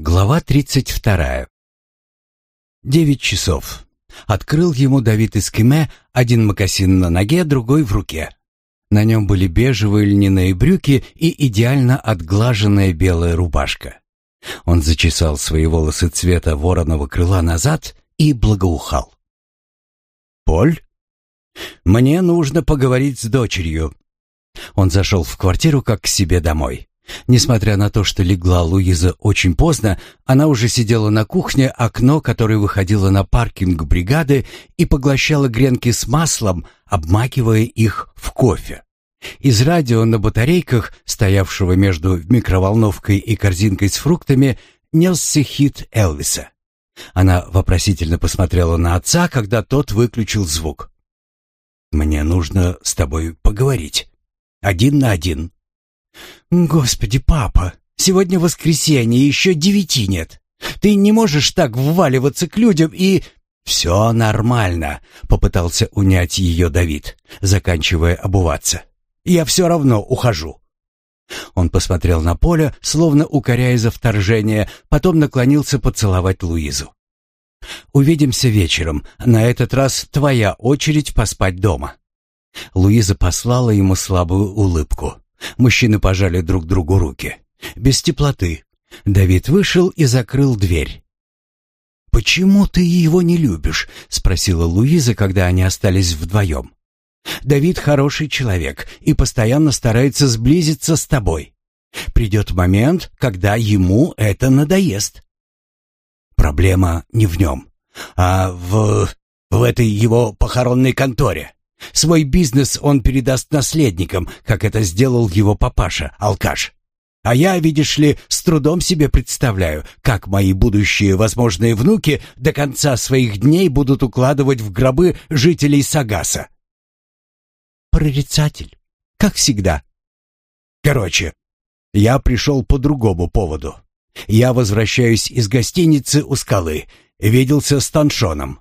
Глава 32. Девять часов. Открыл ему Давид из Кеме один мокасин на ноге, другой в руке. На нем были бежевые льняные брюки и идеально отглаженная белая рубашка. Он зачесал свои волосы цвета вороного крыла назад и благоухал. «Поль, мне нужно поговорить с дочерью». Он зашел в квартиру как к себе домой. Несмотря на то, что легла Луиза очень поздно, она уже сидела на кухне, окно которое выходило на паркинг бригады и поглощала гренки с маслом, обмакивая их в кофе. Из радио на батарейках, стоявшего между микроволновкой и корзинкой с фруктами, несся хит Элвиса. Она вопросительно посмотрела на отца, когда тот выключил звук. «Мне нужно с тобой поговорить. Один на один», «Господи, папа, сегодня воскресенье, еще девяти нет. Ты не можешь так вваливаться к людям и...» «Все нормально», — попытался унять ее Давид, заканчивая обуваться. «Я все равно ухожу». Он посмотрел на поле, словно укоряя за вторжение, потом наклонился поцеловать Луизу. «Увидимся вечером. На этот раз твоя очередь поспать дома». Луиза послала ему слабую улыбку. Мужчины пожали друг другу руки. Без теплоты. Давид вышел и закрыл дверь. «Почему ты его не любишь?» — спросила Луиза, когда они остались вдвоем. «Давид хороший человек и постоянно старается сблизиться с тобой. Придет момент, когда ему это надоест». «Проблема не в нем, а в... в этой его похоронной конторе. Свой бизнес он передаст наследникам, как это сделал его папаша, алкаш. А я, видишь ли, с трудом себе представляю, как мои будущие возможные внуки до конца своих дней будут укладывать в гробы жителей Сагаса. Прорицатель, как всегда. Короче, я пришел по другому поводу. Я возвращаюсь из гостиницы у скалы, виделся с Таншоном.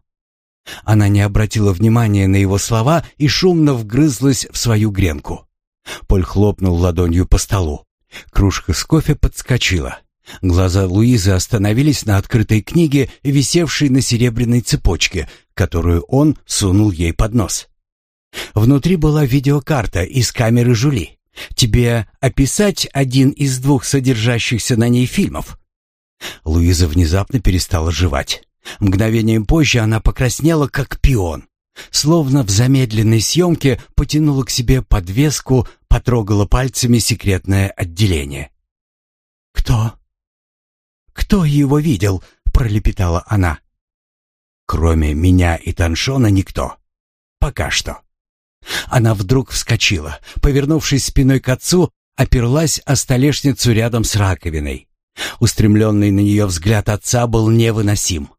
Она не обратила внимания на его слова и шумно вгрызлась в свою гренку. Поль хлопнул ладонью по столу. Кружка с кофе подскочила. Глаза Луизы остановились на открытой книге, висевшей на серебряной цепочке, которую он сунул ей под нос. Внутри была видеокарта из камеры Жули. «Тебе описать один из двух содержащихся на ней фильмов?» Луиза внезапно перестала жевать. Мгновением позже она покраснела, как пион. Словно в замедленной съемке потянула к себе подвеску, потрогала пальцами секретное отделение. «Кто? Кто его видел?» — пролепетала она. «Кроме меня и Таншона никто. Пока что». Она вдруг вскочила, повернувшись спиной к отцу, оперлась о столешницу рядом с раковиной. Устремленный на нее взгляд отца был невыносим.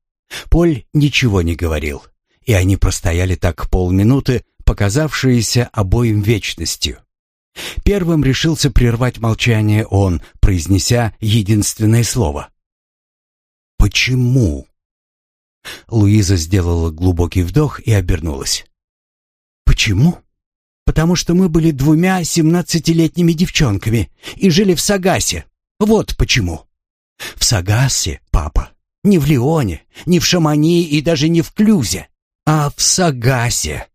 Поль ничего не говорил, и они простояли так полминуты, показавшиеся обоим вечностью. Первым решился прервать молчание он, произнеся единственное слово. «Почему?» Луиза сделала глубокий вдох и обернулась. «Почему?» «Потому что мы были двумя семнадцатилетними девчонками и жили в Сагасе. Вот почему». «В Сагасе, папа, не в Лионе, не в Шамани и даже не в Клюзе, а в Сагасе.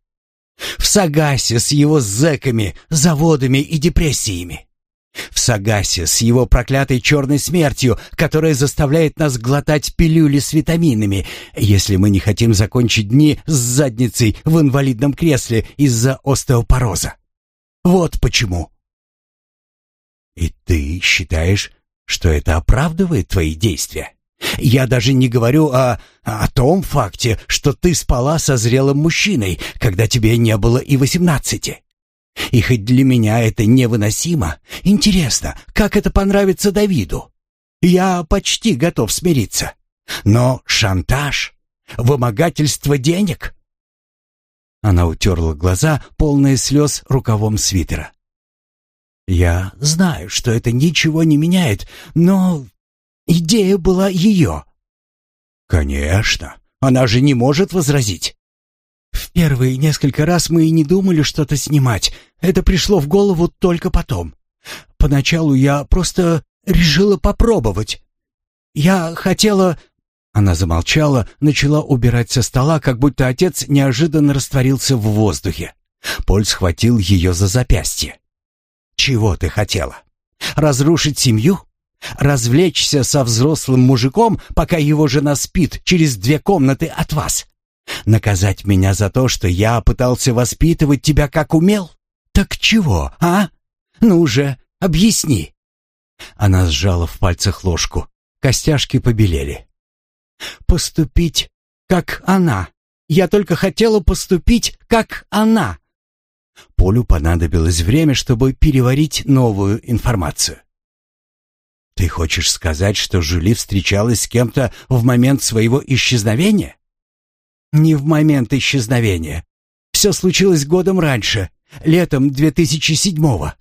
В Сагасе с его зэками, заводами и депрессиями. В Сагасе с его проклятой черной смертью, которая заставляет нас глотать пилюли с витаминами, если мы не хотим закончить дни с задницей в инвалидном кресле из-за остеопороза. Вот почему. И ты считаешь, что это оправдывает твои действия? Я даже не говорю о... о том факте, что ты спала со зрелым мужчиной, когда тебе не было и восемнадцати. И хоть для меня это невыносимо, интересно, как это понравится Давиду. Я почти готов смириться. Но шантаж, вымогательство денег... Она утерла глаза, полные слез, рукавом свитера. «Я знаю, что это ничего не меняет, но Идея была ее». «Конечно, она же не может возразить». «В первые несколько раз мы и не думали что-то снимать. Это пришло в голову только потом. Поначалу я просто решила попробовать. Я хотела...» Она замолчала, начала убирать со стола, как будто отец неожиданно растворился в воздухе. Поль схватил ее за запястье. «Чего ты хотела? Разрушить семью? Развлечься со взрослым мужиком, пока его жена спит через две комнаты от вас? Наказать меня за то, что я пытался воспитывать тебя как умел? Так чего, а? Ну же, объясни. Она сжала в пальцах ложку. Костяшки побелели. Поступить как она. Я только хотела поступить как она. Полю понадобилось время, чтобы переварить новую информацию. Ты хочешь сказать, что Жюли встречалась с кем-то в момент своего исчезновения? Не в момент исчезновения. Все случилось годом раньше, летом 2007-го.